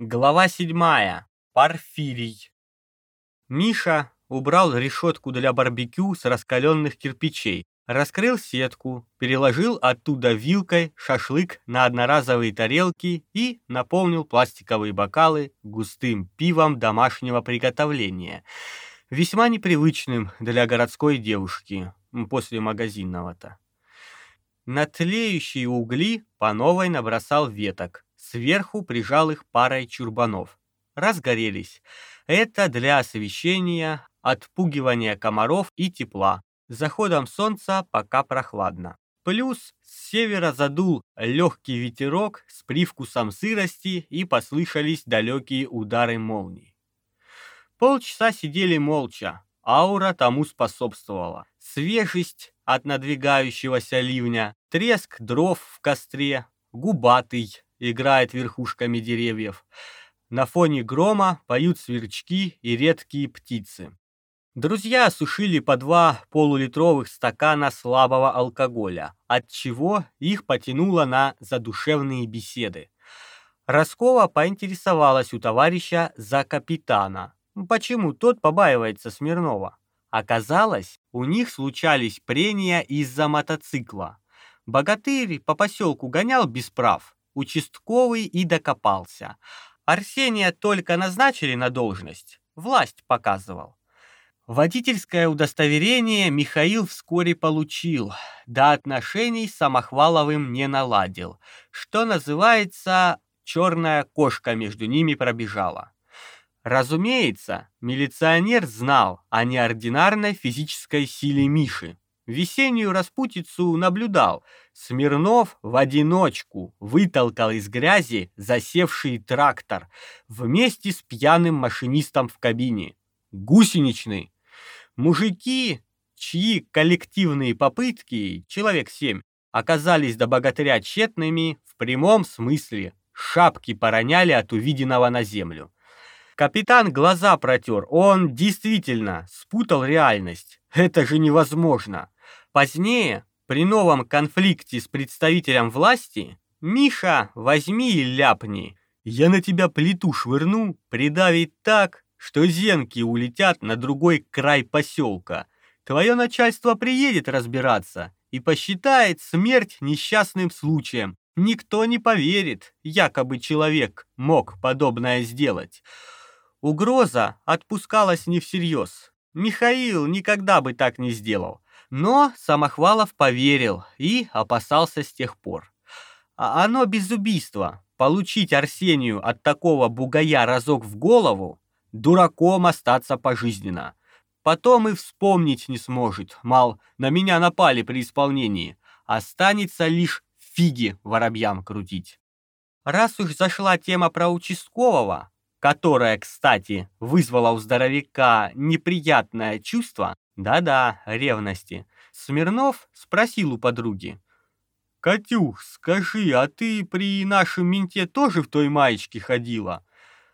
Глава седьмая. Порфирий. Миша убрал решетку для барбекю с раскаленных кирпичей, раскрыл сетку, переложил оттуда вилкой шашлык на одноразовые тарелки и наполнил пластиковые бокалы густым пивом домашнего приготовления, весьма непривычным для городской девушки после магазинного-то. На тлеющие угли по новой набросал веток, Сверху прижал их парой чурбанов. Разгорелись. Это для освещения, отпугивания комаров и тепла. С заходом солнца пока прохладно. Плюс с севера задул легкий ветерок с привкусом сырости и послышались далекие удары молний. Полчаса сидели молча, аура тому способствовала. Свежесть от надвигающегося ливня, треск дров в костре, губатый, играет верхушками деревьев. На фоне грома поют сверчки и редкие птицы. Друзья осушили по два полулитровых стакана слабого алкоголя, от чего их потянуло на задушевные беседы. Роскова поинтересовалась у товарища за капитана, почему тот побаивается Смирнова. Оказалось, у них случались прения из-за мотоцикла. Богатырь по поселку гонял без прав, Участковый и докопался. Арсения только назначили на должность, власть показывал. Водительское удостоверение Михаил вскоре получил, да отношений с Самохваловым не наладил. Что называется, черная кошка между ними пробежала. Разумеется, милиционер знал о неординарной физической силе Миши. Весеннюю распутицу наблюдал. Смирнов в одиночку вытолкал из грязи засевший трактор вместе с пьяным машинистом в кабине. Гусеничный. Мужики, чьи коллективные попытки, человек семь, оказались до богатыря тщетными в прямом смысле. Шапки пороняли от увиденного на землю. Капитан глаза протер. Он действительно спутал реальность. Это же невозможно. Позднее, при новом конфликте с представителем власти, Миша, возьми и ляпни. Я на тебя плиту швырну, придавить так, что зенки улетят на другой край поселка. Твое начальство приедет разбираться и посчитает смерть несчастным случаем. Никто не поверит, якобы человек мог подобное сделать. Угроза отпускалась не всерьез. Михаил никогда бы так не сделал. Но Самохвалов поверил и опасался с тех пор. А оно без убийства. Получить Арсению от такого бугая разок в голову, дураком остаться пожизненно. Потом и вспомнить не сможет, мал, на меня напали при исполнении. Останется лишь фиги воробьям крутить. Раз уж зашла тема про участкового, которая, кстати, вызвала у здоровяка неприятное чувство, да-да, ревности. Смирнов спросил у подруги. «Катюх, скажи, а ты при нашем менте тоже в той маечке ходила?»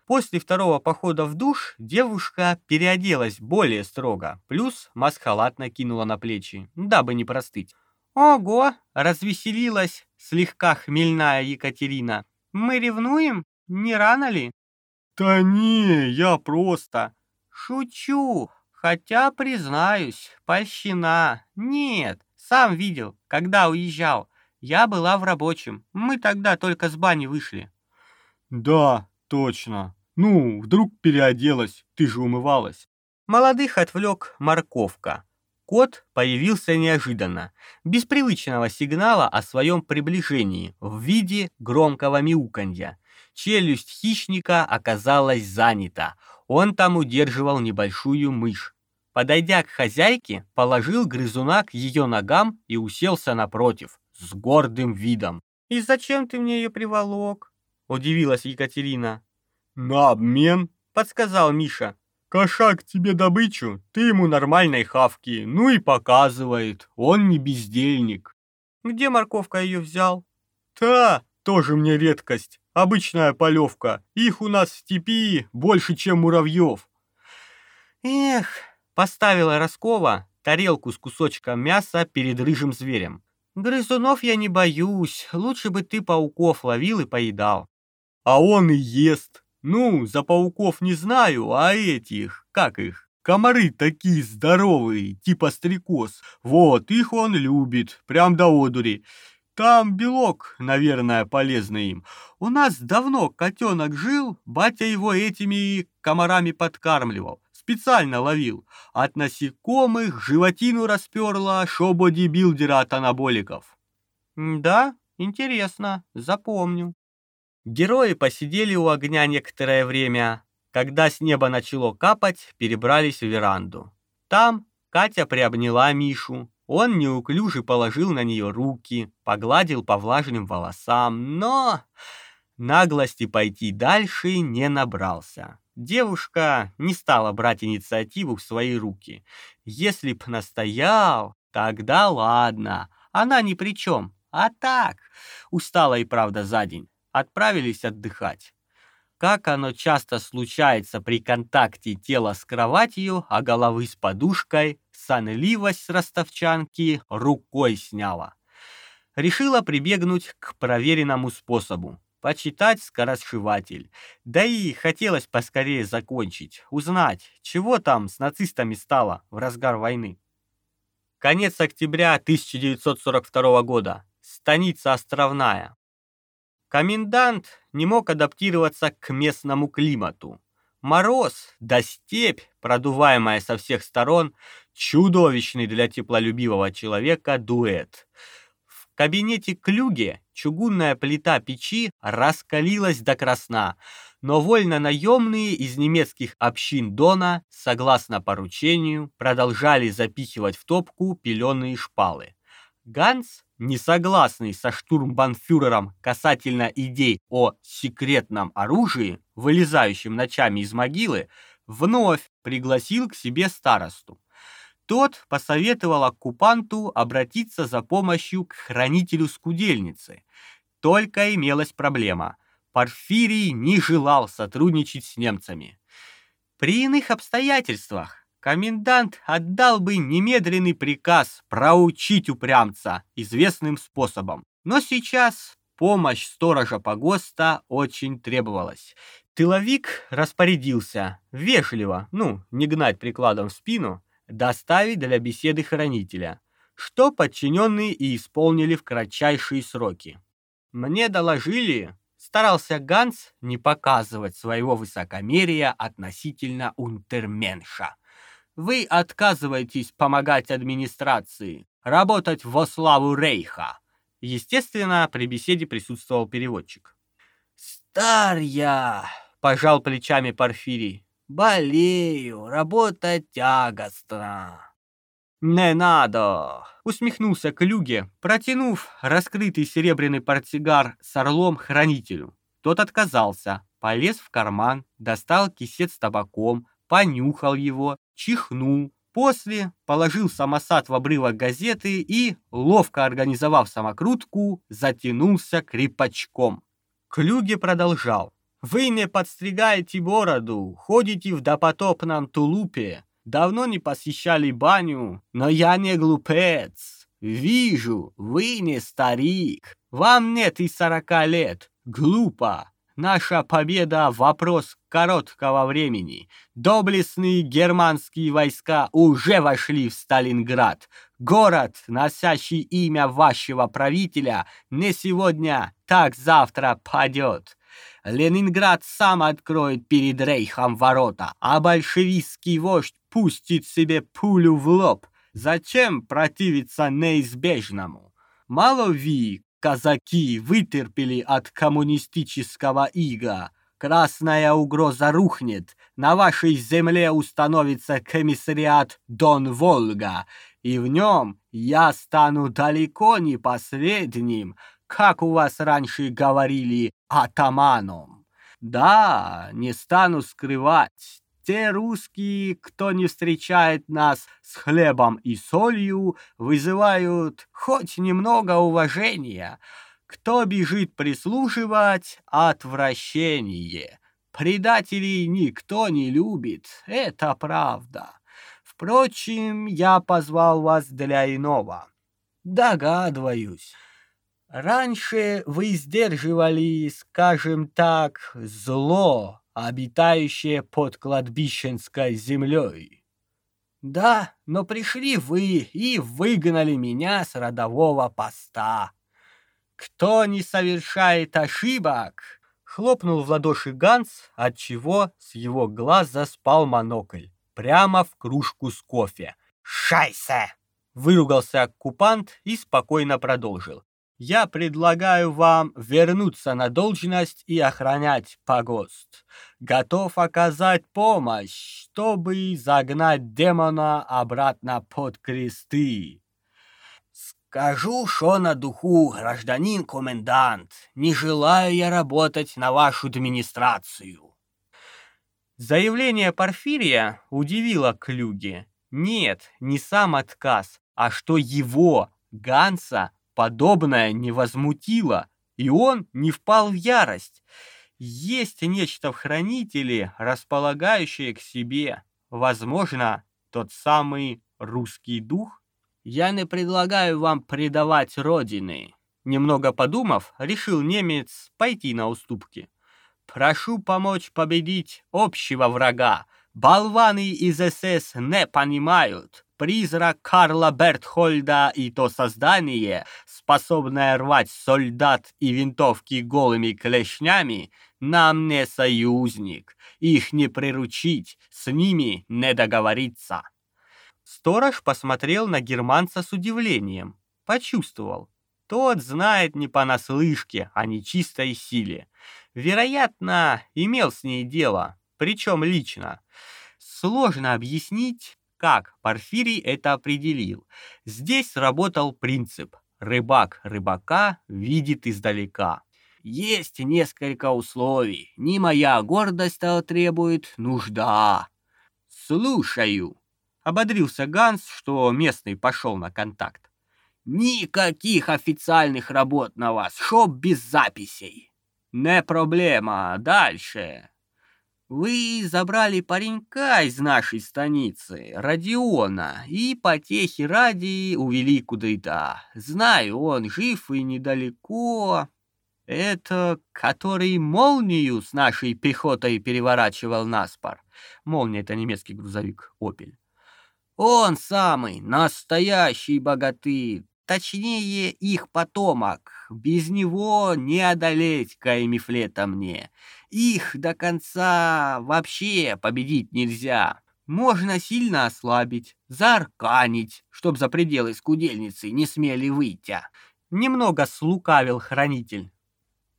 После второго похода в душ девушка переоделась более строго, плюс маск-халат накинула на плечи, дабы не простыть. «Ого!» — развеселилась слегка хмельная Екатерина. «Мы ревнуем? Не рано ли?» «Да не, я просто...» «Шучу!» Хотя, признаюсь, польщина. Нет, сам видел, когда уезжал. Я была в рабочем. Мы тогда только с бани вышли. Да, точно. Ну, вдруг переоделась, ты же умывалась. Молодых отвлек морковка. Кот появился неожиданно, без привычного сигнала о своем приближении в виде громкого мяуканья. Челюсть хищника оказалась занята. Он там удерживал небольшую мышь. Подойдя к хозяйке, положил грызуна к ее ногам и уселся напротив, с гордым видом. «И зачем ты мне ее приволок?» — удивилась Екатерина. «На обмен», — подсказал Миша. «Кошак тебе добычу, ты ему нормальной хавки, ну и показывает, он не бездельник». «Где морковка ее взял?» «Та, тоже мне редкость. Обычная полевка. Их у нас в степи больше, чем муравьев. Эх, поставила Роскова тарелку с кусочком мяса перед рыжим зверем. Грызунов я не боюсь, лучше бы ты пауков ловил и поедал. А он и ест. Ну, за пауков не знаю, а этих, как их, комары такие здоровые, типа стрекоз. Вот, их он любит, прям до одури. Там белок, наверное, полезный им. У нас давно котенок жил, батя его этими комарами подкармливал. Специально ловил. От насекомых животину расперла, шо бодибилдера от анаболиков. Да, интересно, запомню. Герои посидели у огня некоторое время. Когда с неба начало капать, перебрались в веранду. Там Катя приобняла Мишу. Он неуклюже положил на нее руки, погладил по влажным волосам, но наглости пойти дальше не набрался. Девушка не стала брать инициативу в свои руки. Если б настоял, тогда ладно, она ни при чем. А так, устала и правда за день отправились отдыхать. Как оно часто случается при контакте тела с кроватью, а головы с подушкой, сонливость ростовчанки рукой сняла. Решила прибегнуть к проверенному способу — почитать скоросшиватель. Да и хотелось поскорее закончить, узнать, чего там с нацистами стало в разгар войны. Конец октября 1942 года. Станица Островная. Комендант не мог адаптироваться к местному климату. Мороз да степь, продуваемая со всех сторон, чудовищный для теплолюбивого человека дуэт. Кабинете Клюге чугунная плита печи раскалилась до красна, но вольно-наемные из немецких общин Дона, согласно поручению, продолжали запихивать в топку пеленые шпалы. Ганс не согласный со штурмбанфюрером касательно идей о секретном оружии, вылезающем ночами из могилы, вновь пригласил к себе старосту. Тот посоветовал оккупанту обратиться за помощью к хранителю скудельницы. Только имелась проблема. Порфирий не желал сотрудничать с немцами. При иных обстоятельствах комендант отдал бы немедленный приказ проучить упрямца известным способом. Но сейчас помощь сторожа погоста очень требовалась. Тыловик распорядился вежливо, ну, не гнать прикладом в спину, доставить для беседы хранителя, что подчиненные и исполнили в кратчайшие сроки. Мне доложили, старался Ганс не показывать своего высокомерия относительно унтерменша. Вы отказываетесь помогать администрации, работать во славу Рейха. Естественно, при беседе присутствовал переводчик. «Стар я!» — пожал плечами Порфирий. «Болею, работа тягостна». «Не надо!» — усмехнулся Клюге, протянув раскрытый серебряный портсигар с орлом хранителю. Тот отказался, полез в карман, достал кисет с табаком, понюхал его, чихнул, после положил самосад в обрывок газеты и, ловко организовав самокрутку, затянулся крепачком. Клюге продолжал. «Вы не подстригаете бороду, ходите в допотопном тулупе, давно не посещали баню, но я не глупец. Вижу, вы не старик, вам нет и сорока лет. Глупо. Наша победа — вопрос короткого времени. Доблестные германские войска уже вошли в Сталинград. Город, носящий имя вашего правителя, не сегодня, так завтра падет. Ленинград сам откроет перед Рейхом ворота, а большевистский вождь пустит себе пулю в лоб. Зачем противиться неизбежному? Мало ви, Казаки вытерпели от коммунистического ига. Красная угроза рухнет. На вашей земле установится комиссариат Дон-Волга, и в нем я стану далеко не последним, как у вас раньше говорили, атаманом. Да, не стану скрывать, те русские, кто не встречает нас с хлебом и солью, вызывают хоть немного уважения. Кто бежит прислушивать — отвращение. Предателей никто не любит, это правда. Впрочем, я позвал вас для иного. Догадываюсь. Раньше вы сдерживали, скажем так, зло, обитающее под кладбищенской землей. Да, но пришли вы и выгнали меня с родового поста. Кто не совершает ошибок, хлопнул в ладоши Ганс, отчего с его глаз заспал монокль прямо в кружку с кофе. «Шайсе!» — выругался оккупант и спокойно продолжил. «Я предлагаю вам вернуться на должность и охранять погост. Готов оказать помощь, чтобы загнать демона обратно под кресты». «Скажу, что на духу, гражданин комендант, не желаю я работать на вашу администрацию». Заявление Порфирия удивило Клюге. Нет, не сам отказ, а что его, Ганса, подобное не возмутило, и он не впал в ярость. Есть нечто в хранителе, располагающее к себе, возможно, тот самый русский дух. Я не предлагаю вам предавать родины. Немного подумав, решил немец пойти на уступки. Прошу помочь победить общего врага, Болваны из СС не понимают. Призрак Карла Бертхольда и то создание, способное рвать солдат и винтовки голыми клешнями, нам не союзник. Их не приручить, с ними не договориться. Сторож посмотрел на германца с удивлением. Почувствовал. Тот знает не понаслышке о нечистой силе. Вероятно, имел с ней дело, причем лично. Сложно объяснить, как Порфирий это определил. Здесь работал принцип «рыбак рыбака видит издалека». Есть несколько условий. Не моя гордость того требует, нужда. Слушаю. Ободрился Ганс, что местный пошел на контакт. Никаких официальных работ на вас, шоп без записей. Не проблема, дальше. Вы забрали паренька из нашей станицы, Родиона, и потехи ради увели куда-то. Знаю, он жив и недалеко. Это который молнию с нашей пехотой переворачивал на спор. Молния — это немецкий грузовик «Опель». Он самый, настоящий богатырь, точнее их потомок. Без него не одолеть Каймифлета мне. Их до конца вообще победить нельзя. Можно сильно ослабить, заарканить, чтоб за пределы скудельницы не смели выйти. Немного слукавил хранитель.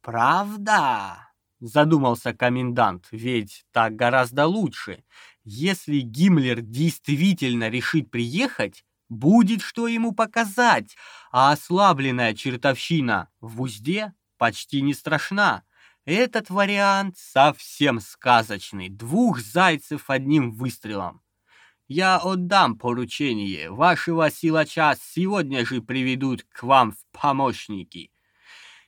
«Правда?» — задумался комендант, ведь так гораздо лучше. Если Гиммлер действительно решит приехать, будет что ему показать, а ослабленная чертовщина в узде почти не страшна. Этот вариант совсем сказочный. Двух зайцев одним выстрелом. Я отдам поручение. Вашего силача сегодня же приведут к вам в помощники.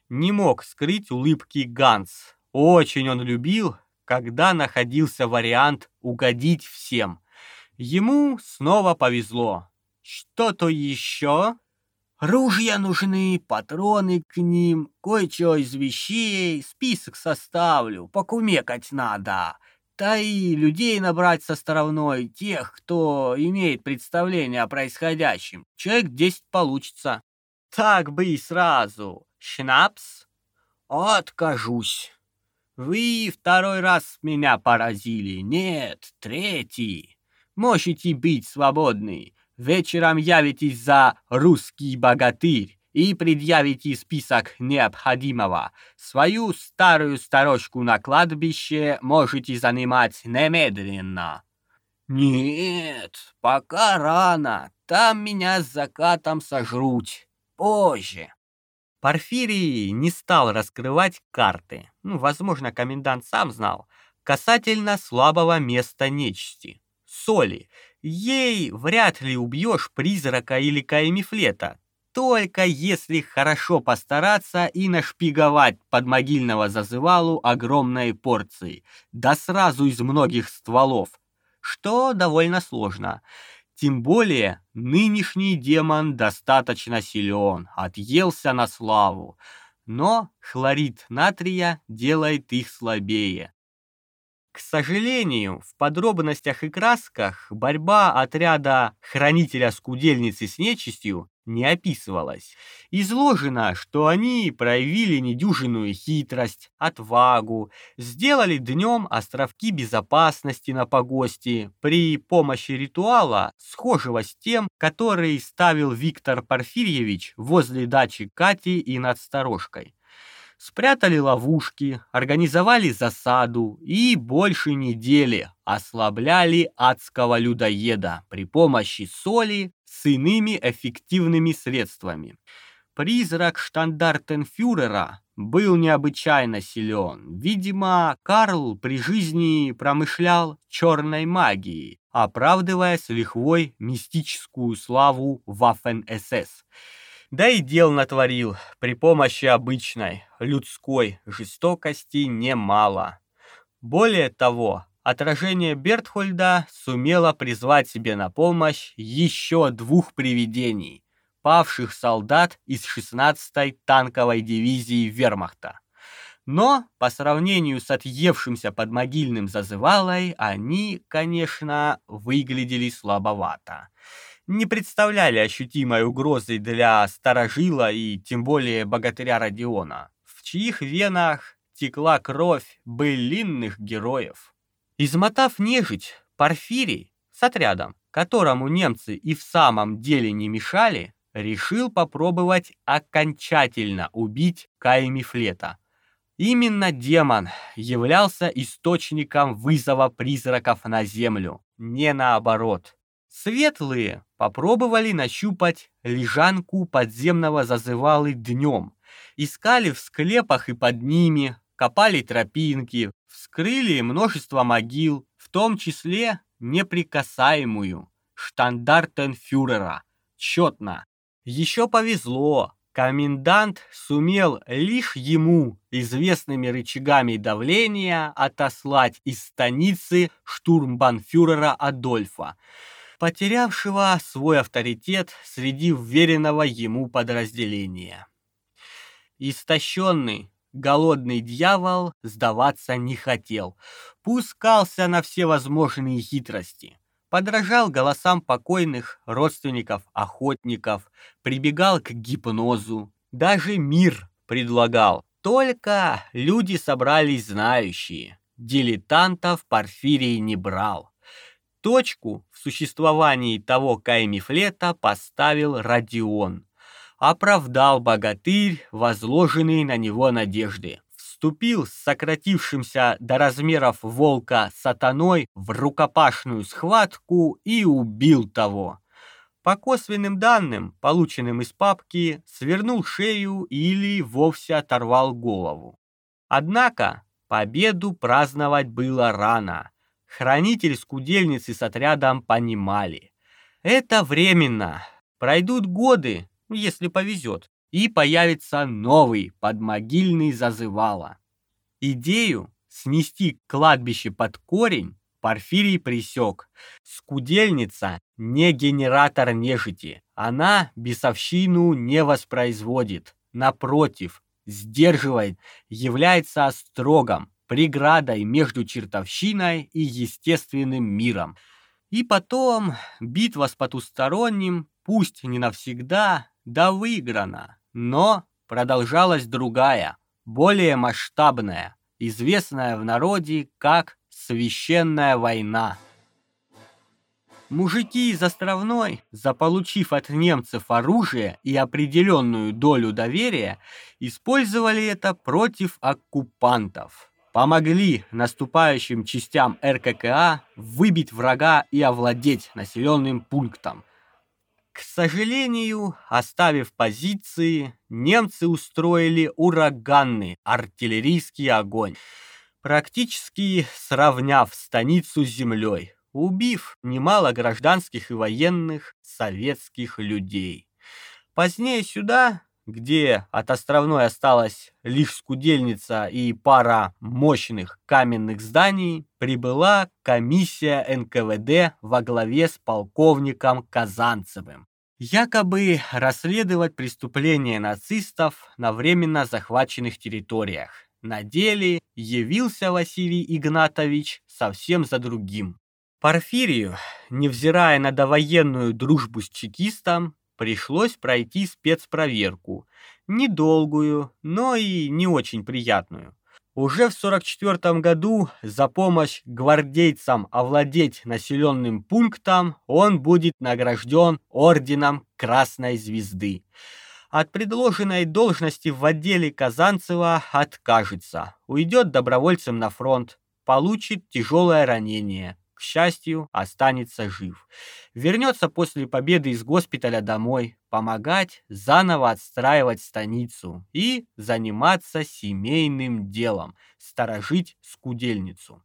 Не мог скрыть улыбки Ганс. Очень он любил, когда находился вариант угодить всем. Ему снова повезло. Что-то еще? Ружья нужны, патроны к ним, кое-что из вещей, список составлю, покумекать надо. Да и людей набрать со стороной, тех, кто имеет представление о происходящем. Человек десять получится. Так бы и сразу. Шнапс? Откажусь. Вы второй раз меня поразили. Нет, третий. Можете быть свободны. Вечером явитесь за «Русский богатырь» и предъявите список необходимого. Свою старую сторожку на кладбище можете занимать немедленно. Нет, пока рано. Там меня с закатом сожрут. Позже. Порфирий не стал раскрывать карты. Ну, возможно, комендант сам знал. Касательно слабого места нечисти. Соли. Ей вряд ли убьешь призрака или каймифлета, только если хорошо постараться и нашпиговать под могильного зазывалу огромной порции, да сразу из многих стволов, что довольно сложно. Тем более нынешний демон достаточно силен, отъелся на славу, но хлорид натрия делает их слабее. К сожалению, в подробностях и красках борьба отряда хранителя скудельницы с нечистью не описывалась. Изложено, что они проявили недюжинную хитрость, отвагу, сделали днем островки безопасности на погости при помощи ритуала, схожего с тем, который ставил Виктор Порфирьевич возле дачи Кати и над сторожкой спрятали ловушки, организовали засаду и больше недели ослабляли адского людоеда при помощи соли с иными эффективными средствами. Призрак штандартенфюрера был необычайно силен. Видимо, Карл при жизни промышлял черной магией, оправдывая с лихвой мистическую славу Waffen-СС да и дел натворил при помощи обычной, людской жестокости немало. Более того, отражение Бертхольда сумело призвать себе на помощь еще двух привидений, павших солдат из 16-й танковой дивизии Вермахта. Но по сравнению с отъевшимся подмогильным зазывалой, они, конечно, выглядели слабовато не представляли ощутимой угрозы для старожила и тем более богатыря Родиона, в чьих венах текла кровь былинных героев. Измотав нежить, Порфирий с отрядом, которому немцы и в самом деле не мешали, решил попробовать окончательно убить Каемифлета. Именно демон являлся источником вызова призраков на землю, не наоборот. Светлые попробовали нащупать лежанку подземного зазывалы днем. Искали в склепах и под ними, копали тропинки, вскрыли множество могил, в том числе неприкасаемую, штандартенфюрера, четно. Еще повезло, комендант сумел лишь ему известными рычагами давления отослать из станицы штурмбанфюрера Адольфа, потерявшего свой авторитет среди вверенного ему подразделения. Истощенный, голодный дьявол сдаваться не хотел, пускался на все возможные хитрости, подражал голосам покойных родственников охотников, прибегал к гипнозу, даже мир предлагал. Только люди собрались знающие, дилетантов Порфирий не брал. Точку в существовании того каймифлета поставил Родион. Оправдал богатырь возложенные на него надежды. Вступил с сократившимся до размеров волка сатаной в рукопашную схватку и убил того. По косвенным данным, полученным из папки, свернул шею или вовсе оторвал голову. Однако победу праздновать было рано. Хранитель скудельницы с отрядом понимали. Это временно. Пройдут годы, если повезет, и появится новый подмогильный зазывало. Идею снести кладбище под корень Порфирий присек. Скудельница не генератор нежити. Она бесовщину не воспроизводит. Напротив, сдерживает, является острогом, преградой между чертовщиной и естественным миром. И потом битва с потусторонним, пусть не навсегда, да выиграна, но продолжалась другая, более масштабная, известная в народе как «Священная война». Мужики из Островной, заполучив от немцев оружие и определенную долю доверия, использовали это против оккупантов помогли наступающим частям РККА выбить врага и овладеть населенным пунктом. К сожалению, оставив позиции, немцы устроили ураганный артиллерийский огонь, практически сравняв станицу с землей, убив немало гражданских и военных советских людей. Позднее сюда где от островной осталась лишь скудельница и пара мощных каменных зданий, прибыла комиссия НКВД во главе с полковником Казанцевым. Якобы расследовать преступления нацистов на временно захваченных территориях. На деле явился Василий Игнатович совсем за другим. Порфирию, невзирая на довоенную дружбу с чекистом, пришлось пройти спецпроверку. Недолгую, но и не очень приятную. Уже в 44 году за помощь гвардейцам овладеть населенным пунктом он будет награжден орденом Красной Звезды. От предложенной должности в отделе Казанцева откажется, уйдет добровольцем на фронт, получит тяжелое ранение, счастью, останется жив. Вернется после победы из госпиталя домой, помогать заново отстраивать станицу и заниматься семейным делом, сторожить скудельницу.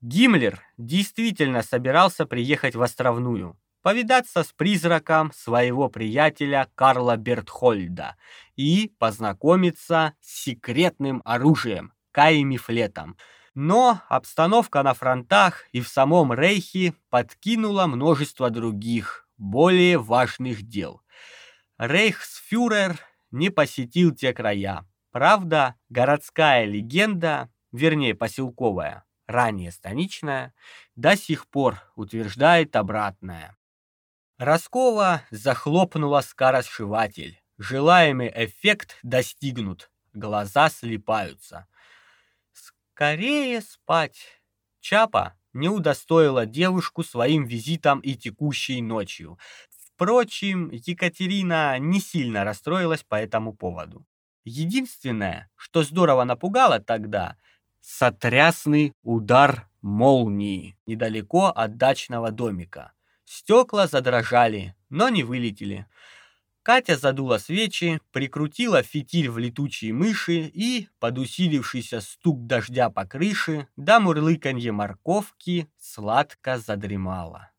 Гиммлер действительно собирался приехать в Островную, повидаться с призраком своего приятеля Карла Бертхольда и познакомиться с секретным оружием – каемифлетом – но обстановка на фронтах и в самом Рейхе подкинула множество других, более важных дел. Рейхсфюрер не посетил те края. Правда, городская легенда, вернее поселковая, ранее станичная, до сих пор утверждает обратное. Роскова захлопнула скоросшиватель. Желаемый эффект достигнут. Глаза слипаются. Скорее спать. Чапа не удостоила девушку своим визитом и текущей ночью. Впрочем, Екатерина не сильно расстроилась по этому поводу. Единственное, что здорово напугало тогда, сотрясный удар молнии недалеко от дачного домика. Стекла задрожали, но не вылетели. Катя задула свечи, прикрутила фитиль в летучие мыши и, под усилившийся стук дождя по крыше, да мурлыканье морковки, сладко задремала.